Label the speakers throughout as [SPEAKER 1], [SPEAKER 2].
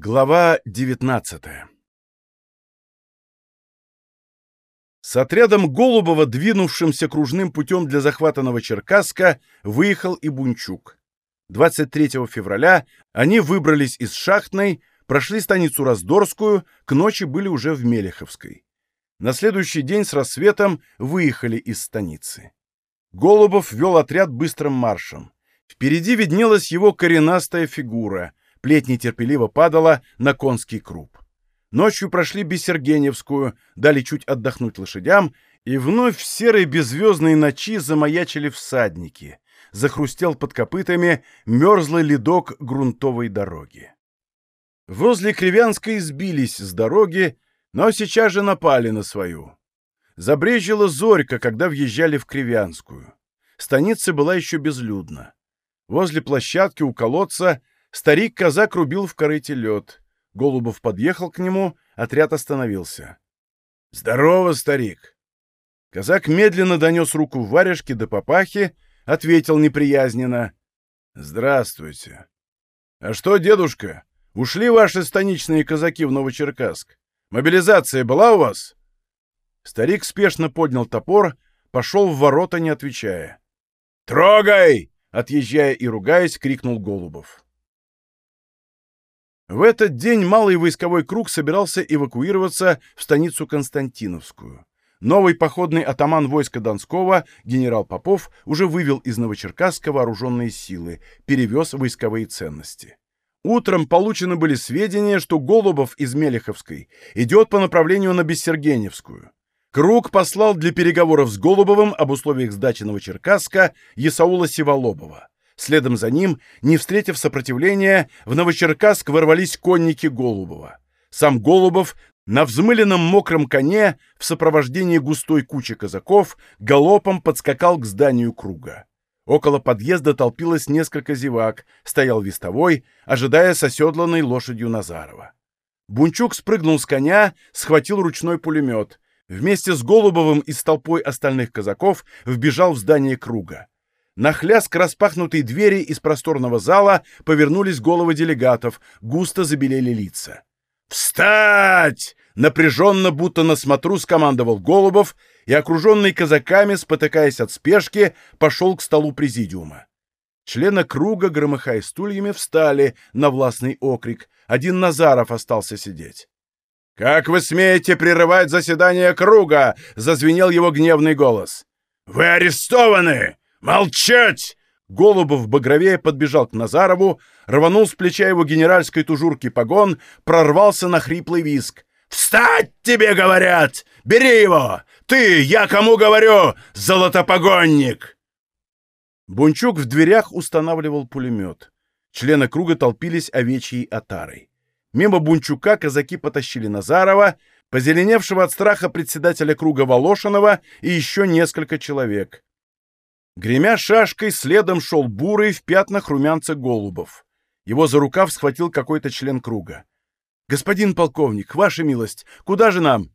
[SPEAKER 1] Глава 19 С отрядом Голубова, двинувшимся кружным путем для захвата Новочеркасска, выехал и Бунчук. 23 февраля они выбрались из Шахтной, прошли станицу Раздорскую, к ночи были уже в Мелеховской. На следующий день с рассветом выехали из станицы. Голубов вел отряд быстрым маршем. Впереди виднелась его коренастая фигура — плеть нетерпеливо падала на конский круп. Ночью прошли Бессергеневскую, дали чуть отдохнуть лошадям, и вновь в серой беззвездной ночи замаячили всадники. Захрустел под копытами мерзлый ледок грунтовой дороги. Возле Кривянской сбились с дороги, но сейчас же напали на свою. Забрежила зорька, когда въезжали в Кривянскую. Станица была еще безлюдна. Возле площадки у колодца Старик-казак рубил в корыте лед. Голубов подъехал к нему, отряд остановился. «Здорово, старик!» Казак медленно донес руку в варежке до папахи, ответил неприязненно. «Здравствуйте!» «А что, дедушка, ушли ваши станичные казаки в Новочеркасск? Мобилизация была у вас?» Старик спешно поднял топор, пошел в ворота, не отвечая. «Трогай!» — отъезжая и ругаясь, крикнул Голубов. В этот день малый войсковой круг собирался эвакуироваться в станицу Константиновскую. Новый походный атаман войска Донского, генерал Попов, уже вывел из Новочеркасска вооруженные силы, перевез войсковые ценности. Утром получены были сведения, что Голубов из Мелеховской идет по направлению на Бессергеневскую. Круг послал для переговоров с Голубовым об условиях сдачи Новочеркасска Есаула Сиволобова. Следом за ним, не встретив сопротивления, в Новочеркасск ворвались конники Голубова. Сам Голубов на взмыленном мокром коне в сопровождении густой кучи казаков галопом подскакал к зданию круга. Около подъезда толпилось несколько зевак, стоял вестовой, ожидая соседланной лошадью Назарова. Бунчук спрыгнул с коня, схватил ручной пулемет. Вместе с Голубовым и с толпой остальных казаков вбежал в здание круга. На хляск распахнутой двери из просторного зала повернулись головы делегатов, густо забелели лица. «Встать!» — напряженно, будто на смотру, скомандовал Голубов и, окруженный казаками, спотыкаясь от спешки, пошел к столу президиума. Члены круга, громыхая стульями, встали на властный окрик. Один Назаров остался сидеть. «Как вы смеете прерывать заседание круга?» — зазвенел его гневный голос. «Вы арестованы! «Молчать!» Голубов багровее подбежал к Назарову, рванул с плеча его генеральской тужурки погон, прорвался на хриплый виск. «Встать, тебе говорят! Бери его! Ты, я кому говорю, золотопогонник!» Бунчук в дверях устанавливал пулемет. Члены круга толпились овечьей отарой. Мимо Бунчука казаки потащили Назарова, позеленевшего от страха председателя круга Волошинова и еще несколько человек. Гремя шашкой, следом шел бурый в пятнах румянца Голубов. Его за рукав схватил какой-то член круга. «Господин полковник, ваша милость, куда же нам?»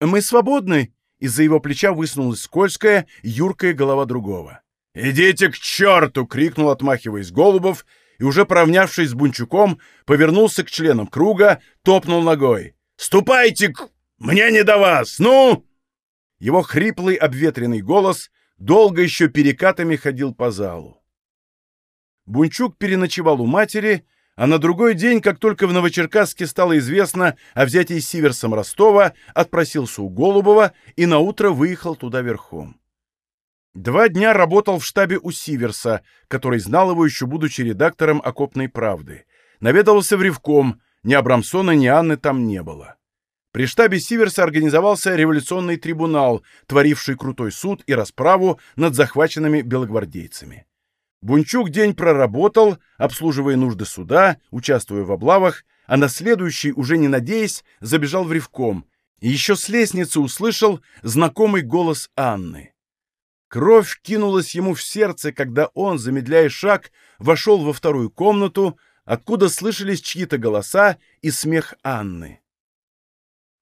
[SPEAKER 1] «Мы свободны!» Из-за его плеча высунулась скользкая, юркая голова другого. «Идите к черту!» — крикнул, отмахиваясь Голубов, и, уже поравнявшись с Бунчуком, повернулся к членам круга, топнул ногой. «Ступайте к... Мне не до вас! Ну!» Его хриплый обветренный голос долго еще перекатами ходил по залу. Бунчук переночевал у матери, а на другой день, как только в Новочеркасске стало известно о взятии Сиверсом Ростова, отпросился у Голубова и наутро выехал туда верхом. Два дня работал в штабе у Сиверса, который знал его еще будучи редактором «Окопной правды». Наведывался в Ревком, ни Абрамсона, ни Анны там не было. При штабе Сиверса организовался революционный трибунал, творивший крутой суд и расправу над захваченными белогвардейцами. Бунчук день проработал, обслуживая нужды суда, участвуя в облавах, а на следующий, уже не надеясь, забежал в ревком и еще с лестницы услышал знакомый голос Анны. Кровь кинулась ему в сердце, когда он, замедляя шаг, вошел во вторую комнату, откуда слышались чьи-то голоса и смех Анны.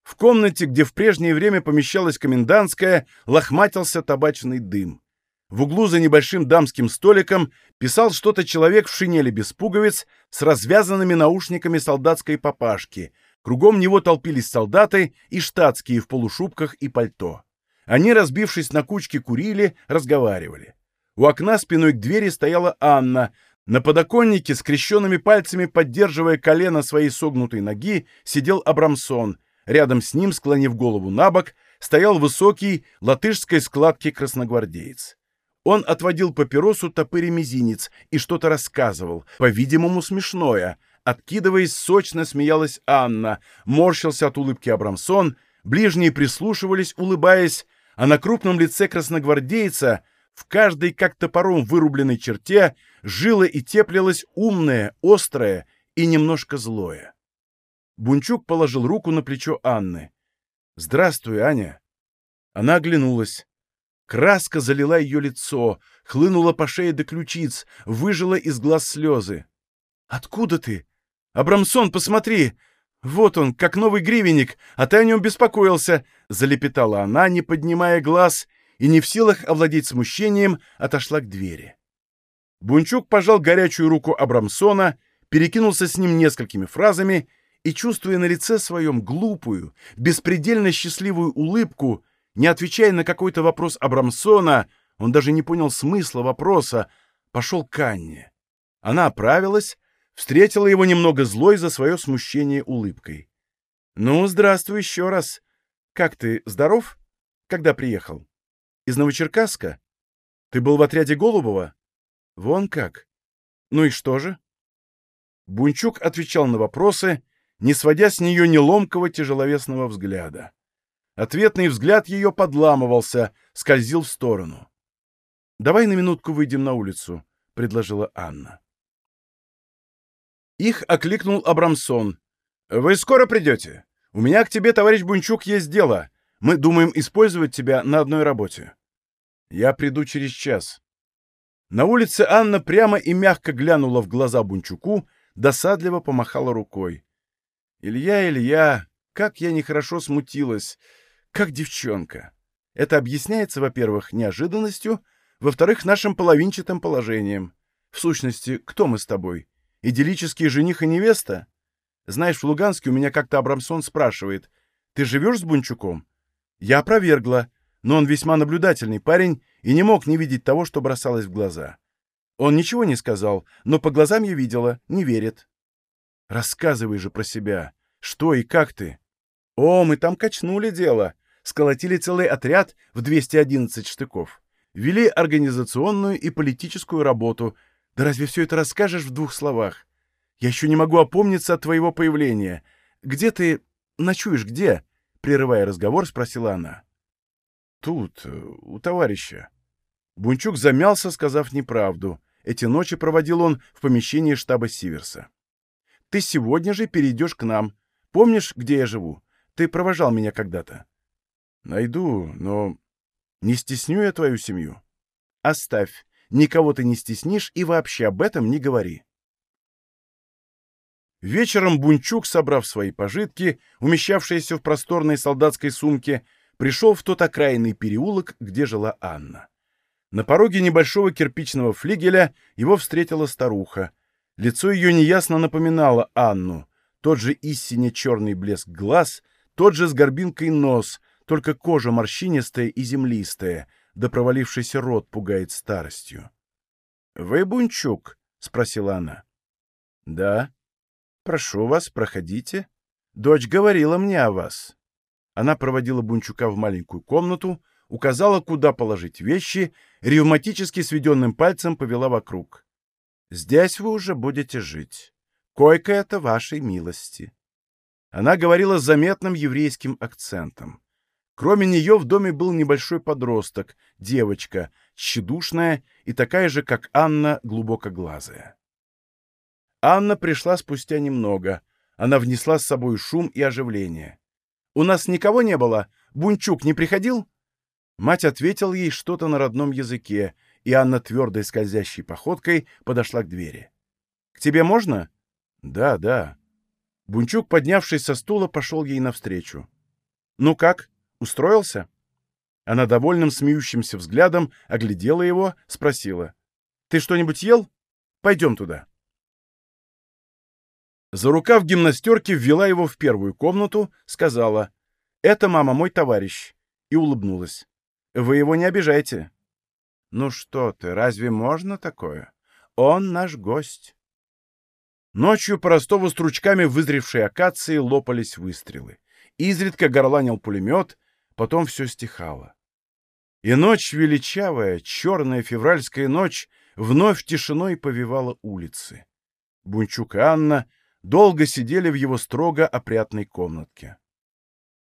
[SPEAKER 1] В комнате, где в прежнее время помещалась комендантская, лохматился табачный дым. В углу за небольшим дамским столиком писал что-то человек в шинели без пуговиц с развязанными наушниками солдатской папашки. Кругом него толпились солдаты и штатские в полушубках и пальто. Они, разбившись на кучки, курили, разговаривали. У окна спиной к двери стояла Анна. На подоконнике, скрещенными пальцами поддерживая колено своей согнутой ноги, сидел Абрамсон. Рядом с ним, склонив голову на бок, стоял высокий, латышской складки красногвардеец. Он отводил папиросу топыри мизинец и что-то рассказывал, по-видимому, смешное. Откидываясь, сочно смеялась Анна, морщился от улыбки Абрамсон, ближние прислушивались, улыбаясь, а на крупном лице красногвардейца, в каждой как топором вырубленной черте, жило и теплилось умное, острое и немножко злое. Бунчук положил руку на плечо Анны. «Здравствуй, Аня!» Она оглянулась. Краска залила ее лицо, хлынула по шее до ключиц, выжила из глаз слезы. «Откуда ты? Абрамсон, посмотри! Вот он, как новый гривенник, а ты о нем беспокоился!» — залепетала она, не поднимая глаз, и не в силах овладеть смущением, отошла к двери. Бунчук пожал горячую руку Абрамсона, перекинулся с ним несколькими фразами и, чувствуя на лице своем глупую, беспредельно счастливую улыбку, не отвечая на какой-то вопрос Абрамсона, он даже не понял смысла вопроса, пошел к Анне. Она оправилась, встретила его немного злой за свое смущение улыбкой. «Ну, здравствуй еще раз. Как ты, здоров? Когда приехал? Из Новочеркасска? Ты был в отряде Голубова? Вон как. Ну и что же?» Бунчук отвечал на вопросы, не сводя с нее неломкого тяжеловесного взгляда. Ответный взгляд ее подламывался, скользил в сторону. «Давай на минутку выйдем на улицу», — предложила Анна. Их окликнул Абрамсон. «Вы скоро придете? У меня к тебе, товарищ Бунчук, есть дело. Мы думаем использовать тебя на одной работе». «Я приду через час». На улице Анна прямо и мягко глянула в глаза Бунчуку, досадливо помахала рукой. «Илья, Илья, как я нехорошо смутилась как девчонка. Это объясняется, во-первых, неожиданностью, во-вторых, нашим половинчатым положением. В сущности, кто мы с тобой? Идиллический жених и невеста? Знаешь, в Луганске у меня как-то Абрамсон спрашивает, «Ты живешь с Бунчуком?» Я опровергла, но он весьма наблюдательный парень и не мог не видеть того, что бросалось в глаза. Он ничего не сказал, но по глазам я видела, не верит. Рассказывай же про себя. Что и как ты? О, мы там качнули дело сколотили целый отряд в 211 штыков. Вели организационную и политическую работу. Да разве все это расскажешь в двух словах? Я еще не могу опомниться от твоего появления. Где ты... ночуешь где?» Прерывая разговор, спросила она. «Тут, э, у товарища». Бунчук замялся, сказав неправду. Эти ночи проводил он в помещении штаба Сиверса. «Ты сегодня же перейдешь к нам. Помнишь, где я живу? Ты провожал меня когда-то. Найду, но не стесню я твою семью. Оставь. Никого ты не стеснишь и вообще об этом не говори. Вечером Бунчук, собрав свои пожитки, умещавшиеся в просторной солдатской сумке, пришел в тот окраинный переулок, где жила Анна. На пороге небольшого кирпичного флигеля его встретила старуха. Лицо ее неясно напоминало Анну. Тот же истинно черный блеск глаз, тот же с горбинкой нос, только кожа морщинистая и землистая, да провалившийся рот пугает старостью. — Вы Бунчук? — спросила она. — Да. — Прошу вас, проходите. Дочь говорила мне о вас. Она проводила Бунчука в маленькую комнату, указала, куда положить вещи, ревматически сведенным пальцем повела вокруг. «Здесь вы уже будете жить. Койка это вашей милости». Она говорила с заметным еврейским акцентом. Кроме нее в доме был небольшой подросток, девочка, тщедушная и такая же, как Анна, глубокоглазая. Анна пришла спустя немного. Она внесла с собой шум и оживление. «У нас никого не было? Бунчук не приходил?» Мать ответила ей что-то на родном языке, и Анна твердой скользящей походкой подошла к двери. «К тебе можно?» «Да, да». Бунчук, поднявшись со стула, пошел ей навстречу. «Ну как?» Устроился? Она довольным смеющимся взглядом оглядела его, спросила. «Ты что-нибудь ел? Пойдем туда». За рукав гимнастерки ввела его в первую комнату, сказала. «Это, мама, мой товарищ», и улыбнулась. «Вы его не обижайте». «Ну что ты, разве можно такое? Он наш гость». Ночью по Ростову стручками вызревшей акации лопались выстрелы. Изредка горланил пулемет, потом все стихало. И ночь величавая, черная февральская ночь, вновь тишиной повивала улицы. Бунчук и Анна долго сидели в его строго опрятной комнатке.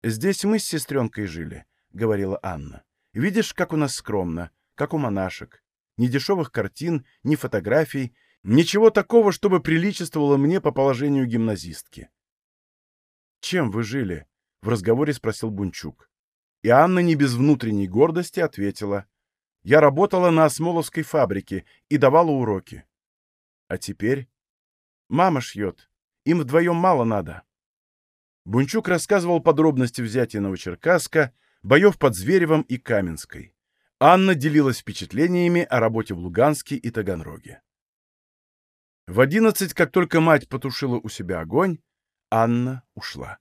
[SPEAKER 1] «Здесь мы с сестренкой жили», — говорила Анна. «Видишь, как у нас скромно, как у монашек. Ни дешевых картин, ни фотографий, Ничего такого, чтобы приличествовало мне по положению гимназистки. «Чем вы жили?» — в разговоре спросил Бунчук. И Анна не без внутренней гордости ответила. «Я работала на осмоловской фабрике и давала уроки. А теперь? Мама шьет. Им вдвоем мало надо». Бунчук рассказывал подробности взятия Новочеркасска, боев под Зверевом и Каменской. Анна делилась впечатлениями о работе в Луганске и Таганроге. В одиннадцать, как только мать потушила у себя огонь, Анна ушла.